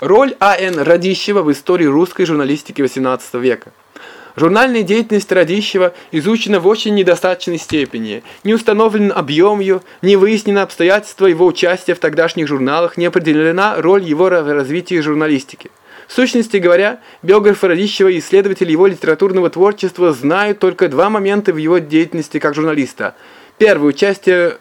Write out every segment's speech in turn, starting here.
Роль А.Н. Радищева в истории русской журналистики XVIII века. Журнальная деятельность Радищева изучена в очень недостаточной степени. Не установлен объем ее, не выяснено обстоятельства его участия в тогдашних журналах, не определена роль его в развитии журналистики. В сущности говоря, биографы Радищева и исследователи его литературного творчества знают только два момента в его деятельности как журналиста. Первое – участие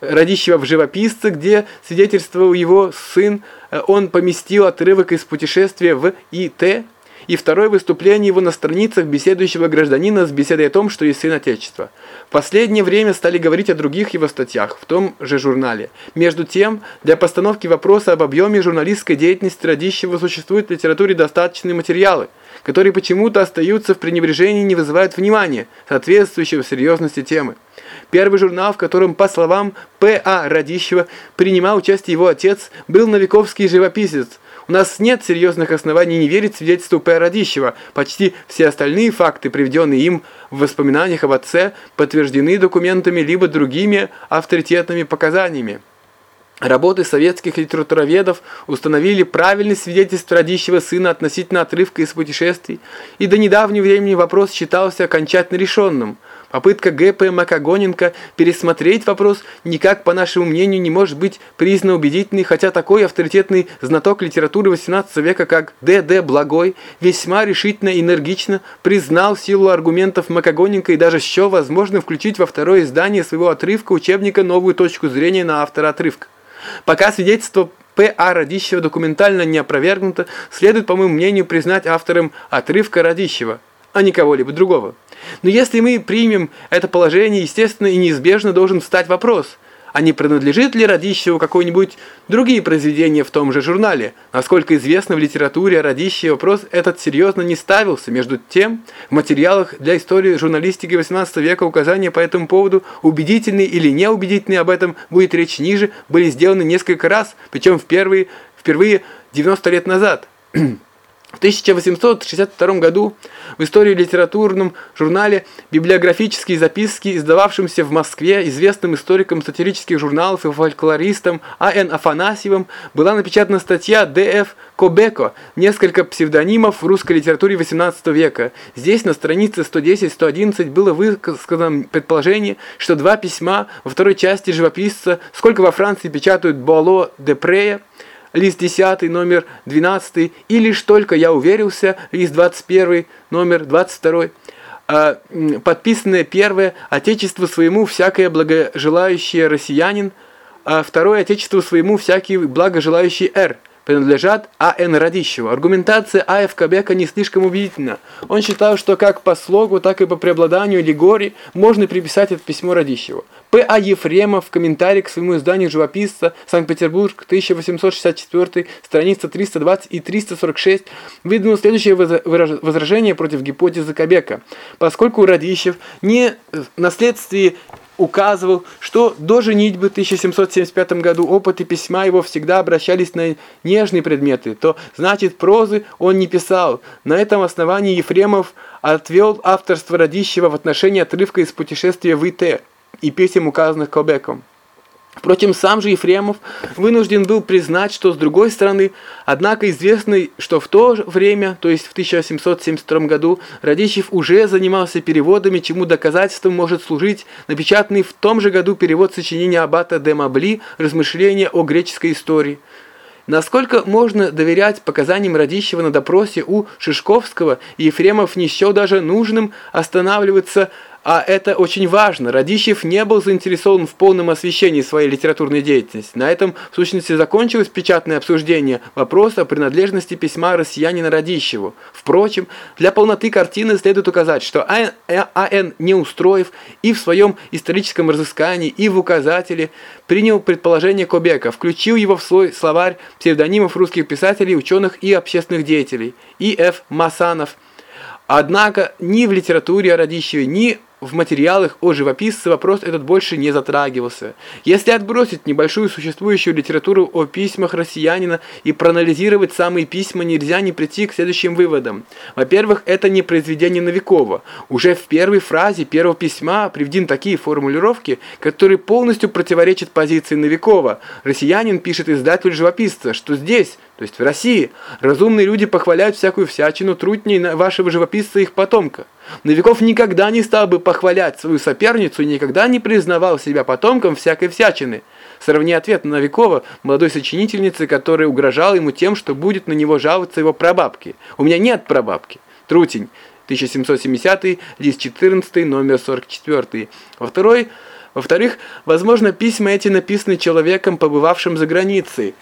Радищева в «Живописце», где свидетельствовал его сын, э, он поместил отрывок из путешествия в И.Т., и второе выступление его на страницах беседующего гражданина с беседой о том, что есть сын Отечества. В последнее время стали говорить о других его статьях в том же журнале. Между тем, для постановки вопроса об объеме журналистской деятельности Радищева существуют в литературе достаточные материалы, которые почему-то остаются в пренебрежении и не вызывают внимания, соответствующего серьезности темы. Первый журнал, в котором, по словам П.А. Радищева, принимал участие его отец, был «Новиковский живописец». У нас нет серьезных оснований не верить свидетельству П. Радищева. Почти все остальные факты, приведенные им в воспоминаниях об отце, подтверждены документами либо другими авторитетными показаниями. Работы советских литературоведов установили правильность свидетельств родищего сына относительно отрывка из путешествий, и до недавнего времени вопрос считался окончательно решенным. Попытка Г.П. Макогоненко пересмотреть вопрос никак, по нашему мнению, не может быть признана убедительной, хотя такой авторитетный знаток литературы XVIII века, как Д.Д. Благой, весьма решительно и энергично признал силу аргументов Макогоненко и даже счел возможным включить во второе издание своего отрывка учебника новую точку зрения на автора отрывка. Пока свидетельство П.А. Радищева документально не опровергнуто, следует, по моему мнению, признать автором отрывка Радищева, а не кого-либо другого. Но если мы примем это положение, естественно и неизбежно должен встать вопрос – а не принадлежит ли Радищеву какое-нибудь другие произведения в том же журнале. Насколько известно в литературе о Радищеве вопрос этот серьезно не ставился. Между тем, в материалах для истории журналистики XVIII века указания по этому поводу, убедительные или неубедительные, об этом будет речь ниже, были сделаны несколько раз, причем впервые, впервые 90 лет назад. В 1862 году в истории литературном журнале «Библиографические записки», издававшемся в Москве известным историком сатирических журналов и фольклористом А.Н. Афанасьевым, была напечатана статья Д.Ф. Кобеко «Несколько псевдонимов в русской литературе XVIII века». Здесь на странице 110-111 было высказано предположение, что два письма во второй части живописца «Сколько во Франции печатают Буало де Прея» лист 10, номер 12, и лишь только я уверился, лист 21, номер 22, а, подписанное первое «Отечеству своему всякое благожелающее россиянин», а второе «Отечеству своему всякий благожелающий Р» принадлежат А.Н. Радищеву. Аргументация А.Ф. Кобека не слишком убедительна. Он считал, что как по слогу, так и по преобладанию Лигори можно приписать это письмо Радищеву. П.А. Ефремов в комментарии к своему изданию «Живописца. Санкт-Петербург. 1864. Страница 320 и 346» выдвинул следующее возражение против гипотезы Кобека. Поскольку Радищев не наследствие указывал, что до женитьбы в 1775 году опыты письма его всегда обращались на нежные предметы, то значит прозы он не писал. На этом основании Ефремов отвел авторство Радищева в отношении отрывка из путешествия в ИТ и писем, указанных Кобеком. Впрочем, сам же Ефремов вынужден был признать, что с другой стороны, однако известно, что в то время, то есть в 1772 году, Радищев уже занимался переводами, чему доказательством может служить напечатанный в том же году перевод сочинения Аббата де Мабли «Размышления о греческой истории». Насколько можно доверять показаниям Радищева на допросе у Шишковского, Ефремов не счел даже нужным останавливаться а это очень важно. Радищев не был заинтересован в полном освещении своей литературной деятельности. На этом, в сущности, закончилось печатное обсуждение вопроса о принадлежности письма россиянина Радищеву. Впрочем, для полноты картины следует указать, что А.Н. А Неустроев и в своем историческом разыскании, и в указателе принял предположение Кобека, включил его в свой словарь псевдонимов русских писателей, ученых и общественных деятелей. И. Ф. Масанов. Однако ни в литературе о Радищеве, ни в материалах о живописце вопрос этот больше не затрагивался. Если отбросить небольшую существующую литературу о письмах россиянина и проанализировать самые письма, нельзя не прийти к следующим выводам. Во-первых, это не произведение Новикова. Уже в первой фразе первого письма приведены такие формулировки, которые полностью противоречат позиции Новикова. Россиянин пишет издателю живописца, что здесь то есть в России, разумные люди похваляют всякую всячину трудней вашего живописца и их потомка. Новиков никогда не стал бы похвалять свою соперницу и никогда не признавал себя потомком всякой всячины. Сравни ответ Новикова, молодой сочинительницы, которая угрожала ему тем, что будет на него жаловаться его прабабки. «У меня нет прабабки». Трутень, 1770, лист 14, номер 44. Во второй во-вторых, возможно, письма эти написаны человеком, побывавшим за границей.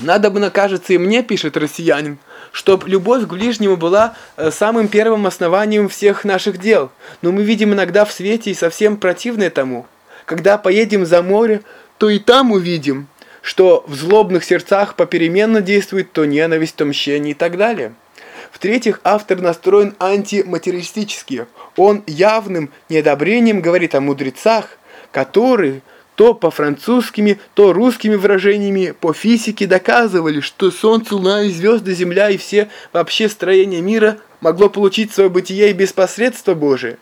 Надо бы, кажется, и мне, пишет россиянин, чтоб любовь к ближнему была э, самым первым основанием всех наших дел. Но мы видим иногда в свете и совсем противное тому. Когда поедем за море, то и там увидим, что в злобных сердцах попеременно действует то ненависть, то мщение и так далее. В-третьих, автор настроен антиматериалистически. Он явным неодобрением говорит о мудрецах, которые то по-французскими, то русскими выражениями по физике доказывали, что Солнце, Луна и звезды, Земля и все вообще строения мира могло получить свое бытие и без посредства Божия.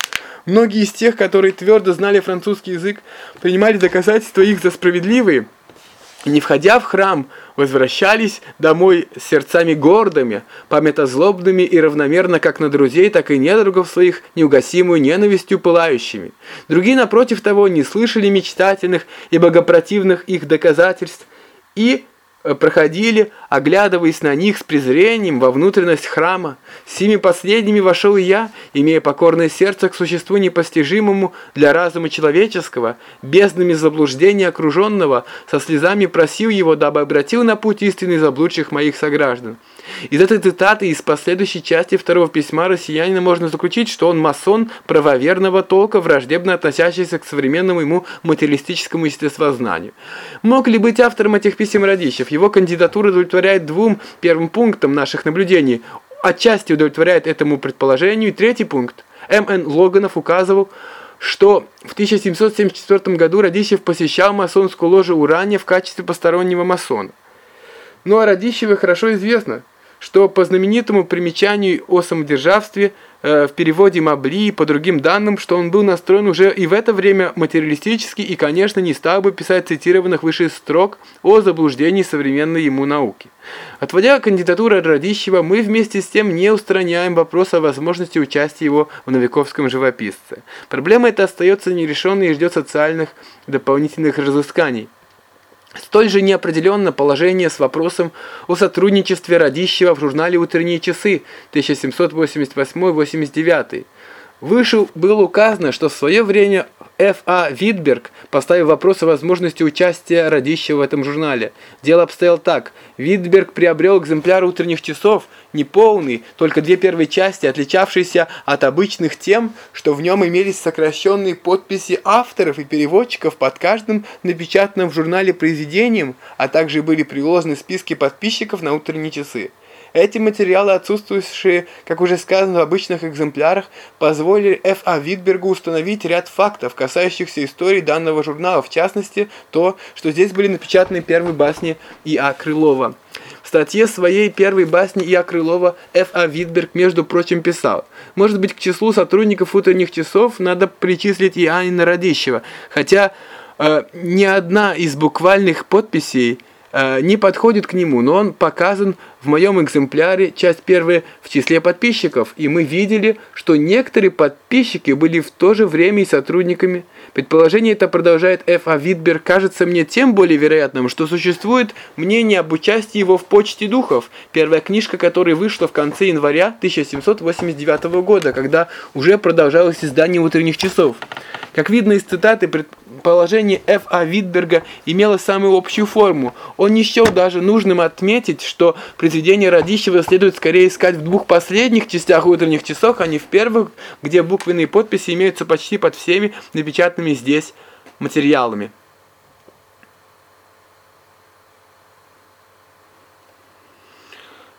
Многие из тех, которые твердо знали французский язык, принимали доказательства их за справедливые – не входя в храм, возвращались домой с сердцами гордыми, памятозлобными и равномерно как на друзей, так и недругов своих неугасимую ненавистью пылающими. Другие, напротив того, не слышали мечтательных и богопротивных их доказательств и проходили, оглядываясь на них с презрением во внутренность храма. Сими последними вошел и я, имея покорное сердце к существу непостижимому для разума человеческого, безднами заблуждения окруженного, со слезами просил его, дабы обратил на путь истинный заблудших моих сограждан. Из этой цитаты из последующей части второго письма россиянина можно заключить, что он масон правоверного толка, враждебно относящийся к современному ему материалистическому естествознанию. Мог ли быть автором этих писем Радищев? Его кандидатура удовлетворяет двум первым пунктам наших наблюдений. Отчасти удовлетворяет этому предположению. И третий пункт. М.Н. Логанов указывал, что в 1774 году Радищев посещал масонскую ложу Урания в качестве постороннего масона. Ну а Радищеве хорошо известно – что по знаменитому примечанию о самодержавстве э, в переводе Мабли и по другим данным, что он был настроен уже и в это время материалистически и, конечно, не стал бы писать цитированных выше строк о заблуждении современной ему науки. Отводя кандидатуру Радищева, мы вместе с тем не устраняем вопрос о возможности участия его в новиковском живописце. Проблема эта остается нерешенной и ждет социальных дополнительных разысканий. Столь же неопределенно положение с вопросом о сотрудничестве Радищева в журнале «Утренние часы» 1788-89. Выше было указано, что в свое время Ф.А. Витберг поставил вопрос о возможности участия Радищева в этом журнале. Дело обстояло так. Витберг приобрел экземпляр утренних часов, неполный, только две первые части, отличавшиеся от обычных тем, что в нем имелись сокращенные подписи авторов и переводчиков под каждым напечатанным в журнале произведением, а также были приложены списки подписчиков на утренние часы. Эти материалы, отсутствующие, как уже сказано, в обычных экземплярах, позволили Ф.А. Витбергу установить ряд фактов, касающихся истории данного журнала, в частности, то, что здесь были напечатаны первые басни И.А. Крылова. В статье своей первой басни И.А. Крылова Ф.А. Витберг, между прочим, писал, «Может быть, к числу сотрудников утренних часов надо причислить и Анина Радищева, хотя э, ни одна из буквальных подписей – не подходит к нему, но он показан в моем экземпляре, часть первая, в числе подписчиков, и мы видели, что некоторые подписчики были в то же время и сотрудниками. Предположение это продолжает Ф. А. Витберг, кажется мне тем более вероятным, что существует мнение об участии его в «Почте духов», первая книжка которой вышла в конце января 1789 года, когда уже продолжалось издание «Утренних часов». Как видно из цитаты, положение Ф.А. Витберга имело самую общую форму. Он не счел даже нужным отметить, что произведение Радищева следует скорее искать в двух последних частях утренних часов, а не в первых, где буквенные подписи имеются почти под всеми напечатанными здесь материалами.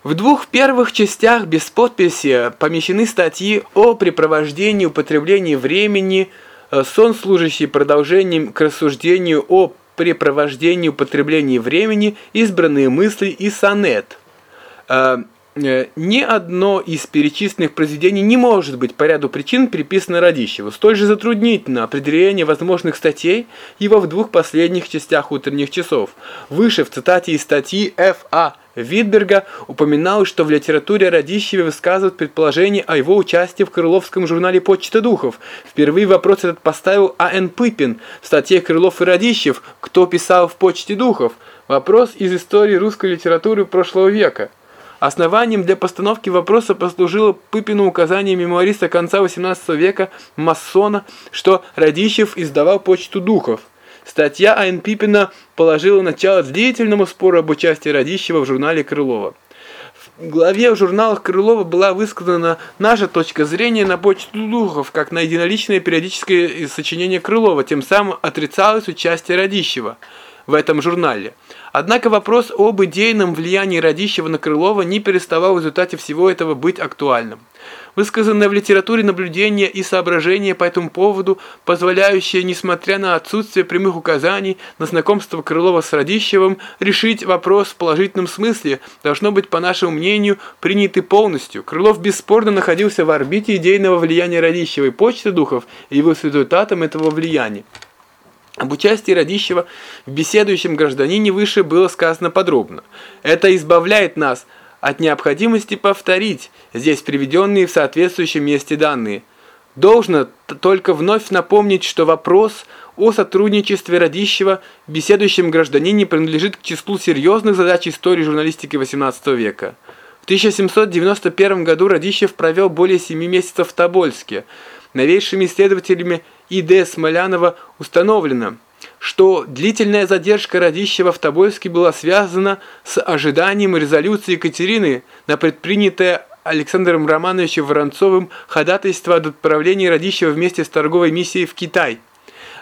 В двух первых частях без подписи помещены статьи о препровождении употреблении времени, Э, сон, служащий продолжением к рассуждению о препровождении употреблении времени, избранные мысли и сонет. Э, э, ни одно из перечисленных произведений не может быть по ряду причин приписано Радищеву. Столь же затруднительно определение возможных статей его в двух последних частях утренних часов. Выше в цитате из статьи Ф.А. Витберга упоминал, что в литературе Радищеве высказывают предположение о его участии в крыловском журнале «Почта духов». Впервые вопрос этот поставил А.Н. Пыпин в статье «Крылов и Радищев. Кто писал в «Почте духов?» Вопрос из истории русской литературы прошлого века. Основанием для постановки вопроса послужило Пыпину указание мемуариста конца XVIII века Массона, что Радищев издавал «Почту духов». Статья А.Н. Пипина положила начало длительному спору об участии Радищева в журнале Крылова. В главе в журналах Крылова была высказана наша точка зрения на почту духов, как на единоличное периодическое сочинение Крылова, тем самым отрицалось участие Радищева в этом журнале. Однако вопрос об идейном влиянии Радищева на Крылова не переставал в результате всего этого быть актуальным. Высказанное в литературе наблюдение и соображения по этому поводу, позволяющие, несмотря на отсутствие прямых указаний на знакомство Крылова с Радищевым, решить вопрос в положительном смысле, должно быть, по нашему мнению, приняты полностью. Крылов бесспорно находился в орбите идейного влияния Радищева и почты духов и его результатом этого влияния. Об участии Радищева в беседующем гражданине выше было сказано подробно. Это избавляет нас от необходимости повторить здесь приведенные в соответствующем месте данные. Должно только вновь напомнить, что вопрос о сотрудничестве Радищева в беседующем гражданине принадлежит к числу серьезных задач истории журналистики XVIII века. В 1791 году Радищев провел более 7 месяцев в Тобольске. Новейшими исследователями И.Д. Смолянова установлено, что длительная задержка Радищева в Тобольске была связана с ожиданием резолюции Екатерины на предпринятое Александром Романовичем Воронцовым ходатайство об отправлении Радищева вместе с торговой миссией в Китай –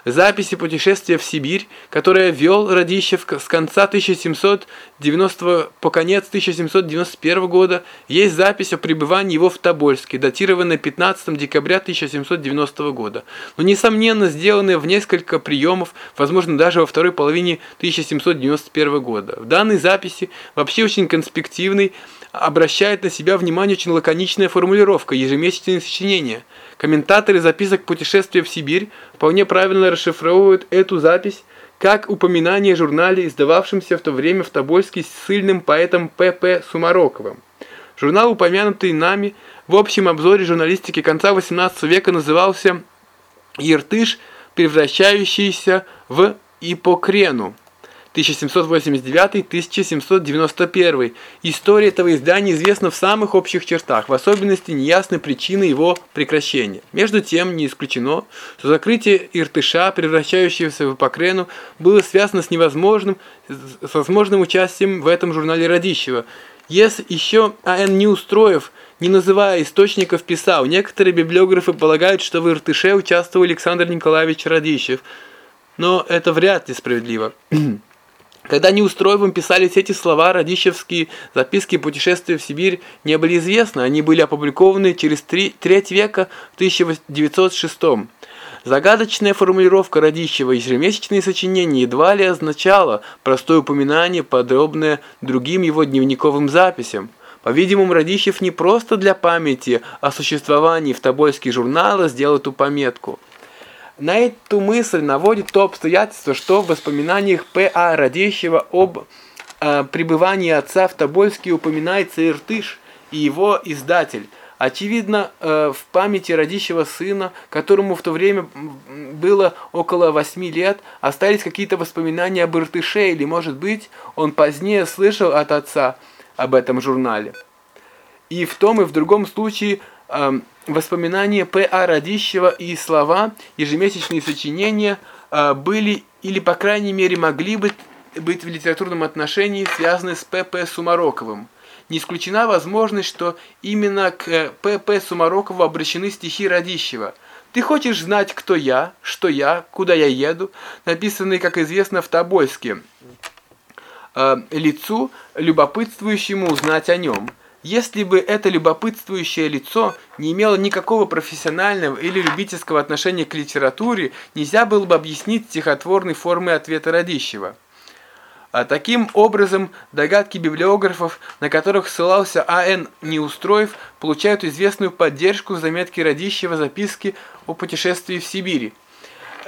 записи путешествия в Сибирь, которое вел Радищев с конца 1790 по конец 1791 года, есть запись о пребывании его в Тобольске, датированная 15 декабря 1790 года, но несомненно сделанная в несколько приемов, возможно даже во второй половине 1791 года. В данной записи, вообще очень конспективной, обращает на себя внимание очень лаконичная формулировка ежемесячные сочинения. Комментаторы записок путешествия в Сибирь вполне правильно расшифровывают эту запись как упоминание в журнале, издававшемся в то время в Тобольске ссыльным поэтом П.П. Сумароковым. Журнал, упомянутый нами в общем обзоре журналистики конца XVIII века, назывался «Иртыш, превращающийся в Ипокрену». 1789-1791. История этого издания известна в самых общих чертах, в особенности неясны причины его прекращения. Между тем, не исключено, что закрытие Иртыша, превращающегося в Эпокрену, было связано с невозможным, с возможным участием в этом журнале Радищева. Если еще А.Н. Неустроев, не называя источников, писал, некоторые библиографы полагают, что в Иртыше участвовал Александр Николаевич Радищев, но это вряд ли справедливо. Когда Неустроевым писались эти слова, радищевские записки путешествия в Сибирь не были известны, они были опубликованы через три, треть века в 1906 Загадочная формулировка Радищева ежемесячные сочинения едва ли означала простое упоминание, подробное другим его дневниковым записям. По-видимому, Радищев не просто для памяти о существовании в Тобольских журналах сделал эту пометку – на эту мысль наводит то обстоятельство, что в воспоминаниях П.А. Радищева об э, пребывании отца в Тобольске упоминается Иртыш и его издатель. Очевидно, э, в памяти Радищева сына, которому в то время было около 8 лет, остались какие-то воспоминания об Иртыше, или, может быть, он позднее слышал от отца об этом журнале. И в том и в другом случае э, воспоминания П.А. Радищева и слова, ежемесячные сочинения а, были или, по крайней мере, могли быть, быть в литературном отношении связаны с П.П. Сумароковым. Не исключена возможность, что именно к П.П. Сумарокову обращены стихи Радищева. «Ты хочешь знать, кто я, что я, куда я еду?» написанные, как известно, в Тобольске. Э, лицу, любопытствующему узнать о нем – если бы это любопытствующее лицо не имело никакого профессионального или любительского отношения к литературе, нельзя было бы объяснить стихотворной формой ответа Радищева. А таким образом, догадки библиографов, на которых ссылался А.Н. Неустроев, получают известную поддержку в заметке Радищева записки о путешествии в Сибири.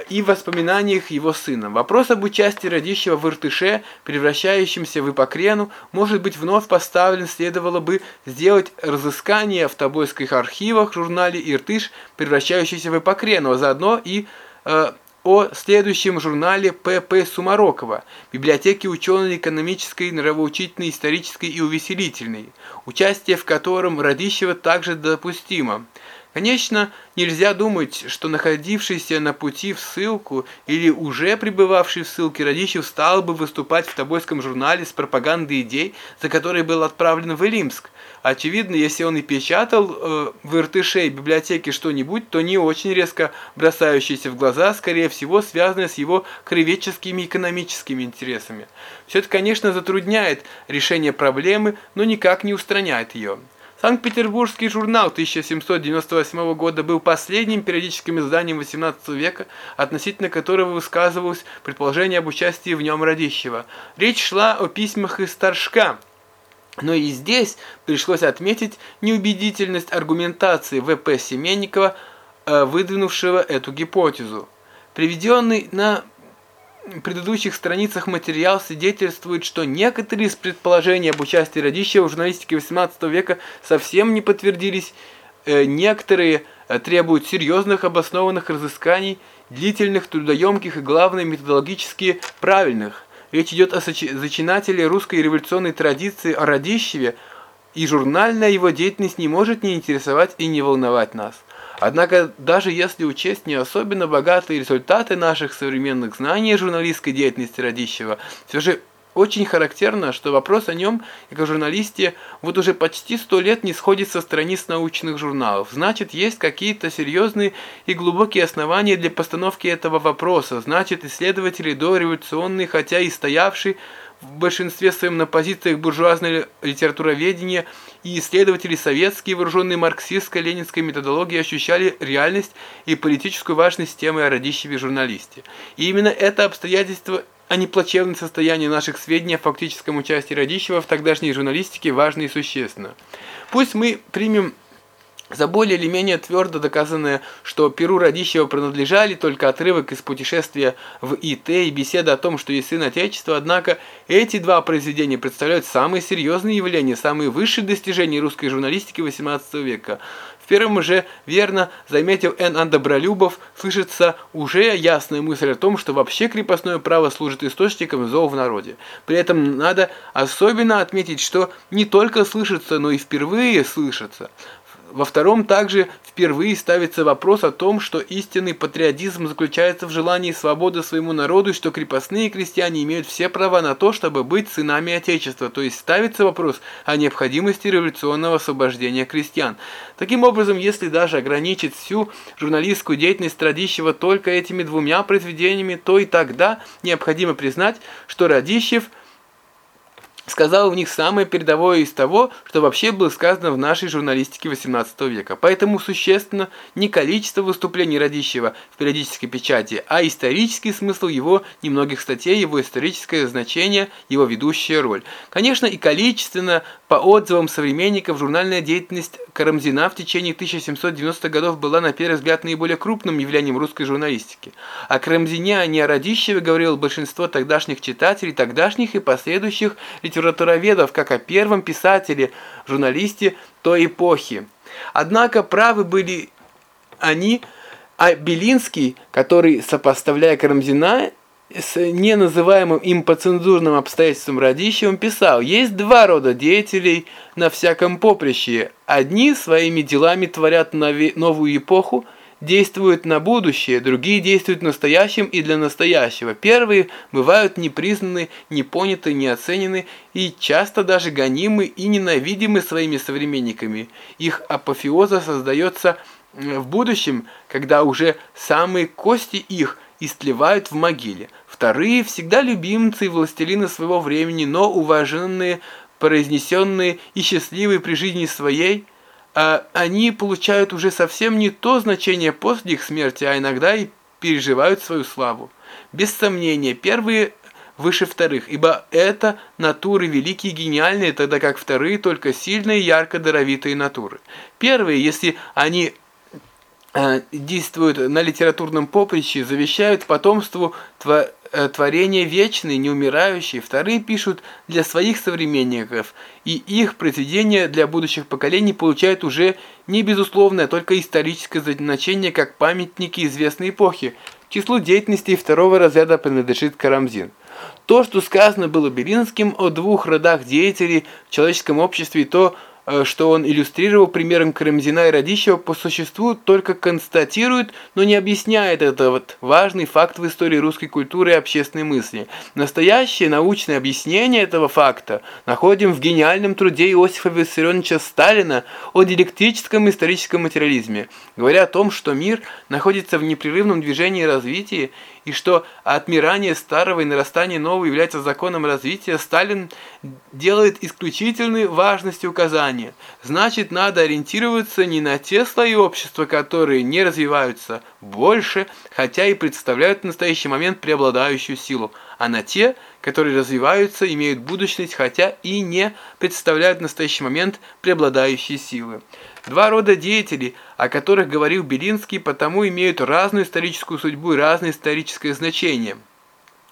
И в воспоминаниях его сына. Вопрос об участии Радищева в Иртыше, превращающемся в Ипокрену, может быть вновь поставлен, следовало бы сделать разыскание в Тобольских архивах журнале «Иртыш», превращающийся в Ипокрену, а заодно и э, о следующем журнале П.П. Сумарокова «Библиотеки ученой, экономической, нравоучительной, исторической и увеселительной», участие в котором Радищева также допустимо. Конечно, нельзя думать, что находившийся на пути в ссылку или уже пребывавший в ссылке Радищев стал бы выступать в Тобольском журнале с пропагандой идей, за которые был отправлен в Илимск. Очевидно, если он и печатал э, в Иртыше и библиотеке что-нибудь, то не очень резко бросающееся в глаза, скорее всего, связанное с его кровеческими экономическими интересами. Все это, конечно, затрудняет решение проблемы, но никак не устраняет ее. Санкт-Петербургский журнал 1798 года был последним периодическим изданием XVIII века, относительно которого высказывалось предположение об участии в нем Радищева. Речь шла о письмах из Торжка, но и здесь пришлось отметить неубедительность аргументации В.П. Семенникова, э, выдвинувшего эту гипотезу. Приведенный на предыдущих страницах материал свидетельствует, что некоторые из предположений об участии Радищева в журналистике XVIII века совсем не подтвердились, э, некоторые э, требуют серьезных обоснованных разысканий, длительных, трудоемких и, главное, методологически правильных. Речь идет о зачинателе русской революционной традиции о Радищеве, и журнальная его деятельность не может не интересовать и не волновать нас. Однако, даже если учесть не особенно богатые результаты наших современных знаний журналистской деятельности Радищева, все же очень характерно, что вопрос о нем, как о журналисте, вот уже почти сто лет не сходит со страниц научных журналов. Значит, есть какие-то серьезные и глубокие основания для постановки этого вопроса. Значит, исследователи дореволюционные, хотя и стоявшие в большинстве своем на позициях буржуазной литературоведения и исследователи советские, вооруженные марксистско-ленинской методологией, ощущали реальность и политическую важность темы о Радищеве журналисте. И именно это обстоятельство а не плачевное состояние наших сведений о фактическом участии Радищева в тогдашней журналистике важно и существенно. Пусть мы примем за более или менее твердо доказанное, что Перу Радищева принадлежали только отрывок из путешествия в ИТ и беседа о том, что есть сын Отечества, однако эти два произведения представляют самые серьезные явления, самые высшие достижения русской журналистики XVIII века. В первом же, верно, заметил Н. Добролюбов, слышится уже ясная мысль о том, что вообще крепостное право служит источником зол в народе. При этом надо особенно отметить, что не только слышится, но и впервые слышится. Во втором также впервые ставится вопрос о том, что истинный патриотизм заключается в желании свободы своему народу, и что крепостные крестьяне имеют все права на то, чтобы быть сынами Отечества, то есть ставится вопрос о необходимости революционного освобождения крестьян. Таким образом, если даже ограничить всю журналистскую деятельность Радищева только этими двумя произведениями, то и тогда необходимо признать, что Радищев – сказал в них самое передовое из того, что вообще было сказано в нашей журналистике XVIII века. Поэтому существенно не количество выступлений Радищева в периодической печати, а исторический смысл его немногих статей, его историческое значение, его ведущая роль. Конечно, и количественно, по отзывам современников, журнальная деятельность Карамзина в течение 1790-х годов была, на первый взгляд, наиболее крупным явлением русской журналистики. О Карамзине, а не о Радищеве говорило большинство тогдашних читателей, тогдашних и последующих литературных литературоведов как о первом писателе, журналисте той эпохи. Однако правы были они, а Белинский, который, сопоставляя Карамзина с неназываемым им по цензурным обстоятельствам Радищевым, писал, есть два рода деятелей на всяком поприще. Одни своими делами творят новую эпоху, действуют на будущее, другие действуют в настоящем и для настоящего. Первые бывают непризнаны, не поняты, не оценены и часто даже гонимы и ненавидимы своими современниками. Их апофеоза создается в будущем, когда уже самые кости их истлевают в могиле. Вторые всегда любимцы и властелины своего времени, но уваженные, произнесенные и счастливые при жизни своей – а они получают уже совсем не то значение после их смерти, а иногда и переживают свою славу. Без сомнения, первые выше вторых, ибо это натуры великие и гениальные, тогда как вторые только сильные, ярко даровитые натуры. Первые, если они э, действуют на литературном поприще, завещают потомству тва Э, творения вечные, неумирающие, вторые пишут для своих современников, и их произведения для будущих поколений получают уже не безусловное, только историческое значение, как памятники известной эпохи. К числу деятельности второго разряда принадлежит Карамзин. То, что сказано было Белинским о двух родах деятелей в человеческом обществе, то, Э, что он иллюстрировал примером Карамзина и Радищева, по существу только констатирует, но не объясняет этот вот важный факт в истории русской культуры и общественной мысли. Настоящее научное объяснение этого факта находим в гениальном труде Иосифа Виссарионовича Сталина о диалектическом историческом материализме, говоря о том, что мир находится в непрерывном движении и развитии, и что отмирание старого и нарастание нового является законом развития, Сталин делает исключительной важности указания. Значит, надо ориентироваться не на те слои общества, которые не развиваются больше, хотя и представляют в настоящий момент преобладающую силу, а на те, которые развиваются, имеют будущность, хотя и не представляют в настоящий момент преобладающие силы. Два рода деятелей, о которых говорил Белинский, потому имеют разную историческую судьбу и разное историческое значение –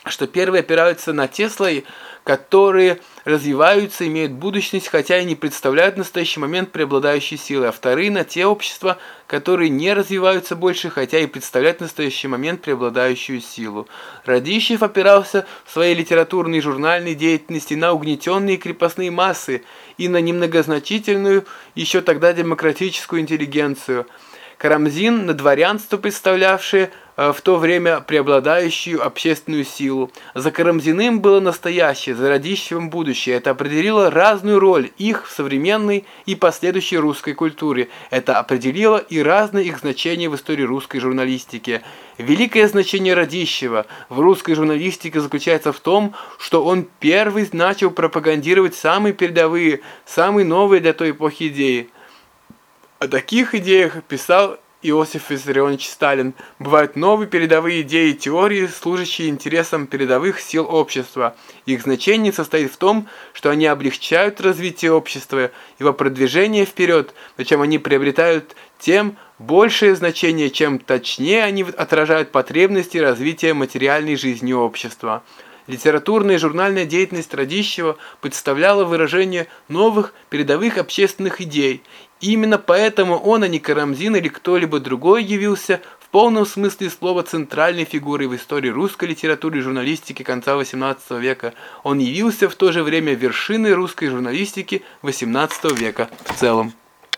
что первые опираются на те слои, которые развиваются, имеют будущность, хотя и не представляют в настоящий момент преобладающей силы, а вторые на те общества, которые не развиваются больше, хотя и представляют в настоящий момент преобладающую силу. Радищев опирался в своей литературной и журнальной деятельности на угнетенные крепостные массы и на немногозначительную еще тогда демократическую интеллигенцию – Карамзин на дворянство, представлявшее э, в то время преобладающую общественную силу. За Карамзиным было настоящее, за Радищевым будущее. Это определило разную роль их в современной и последующей русской культуре. Это определило и разное их значение в истории русской журналистики. Великое значение Радищева в русской журналистике заключается в том, что он первый начал пропагандировать самые передовые, самые новые для той эпохи идеи. О таких идеях писал Иосиф Виссарионович Сталин. Бывают новые передовые идеи и теории, служащие интересам передовых сил общества. Их значение состоит в том, что они облегчают развитие общества, его продвижение вперед, причем они приобретают тем большее значение, чем точнее они отражают потребности развития материальной жизни общества. Литературная и журнальная деятельность Радищева представляла выражение новых передовых общественных идей. именно поэтому он, а не Карамзин или кто-либо другой явился в полном смысле слова центральной фигурой в истории русской литературы и журналистики конца XVIII века. Он явился в то же время вершиной русской журналистики XVIII века в целом.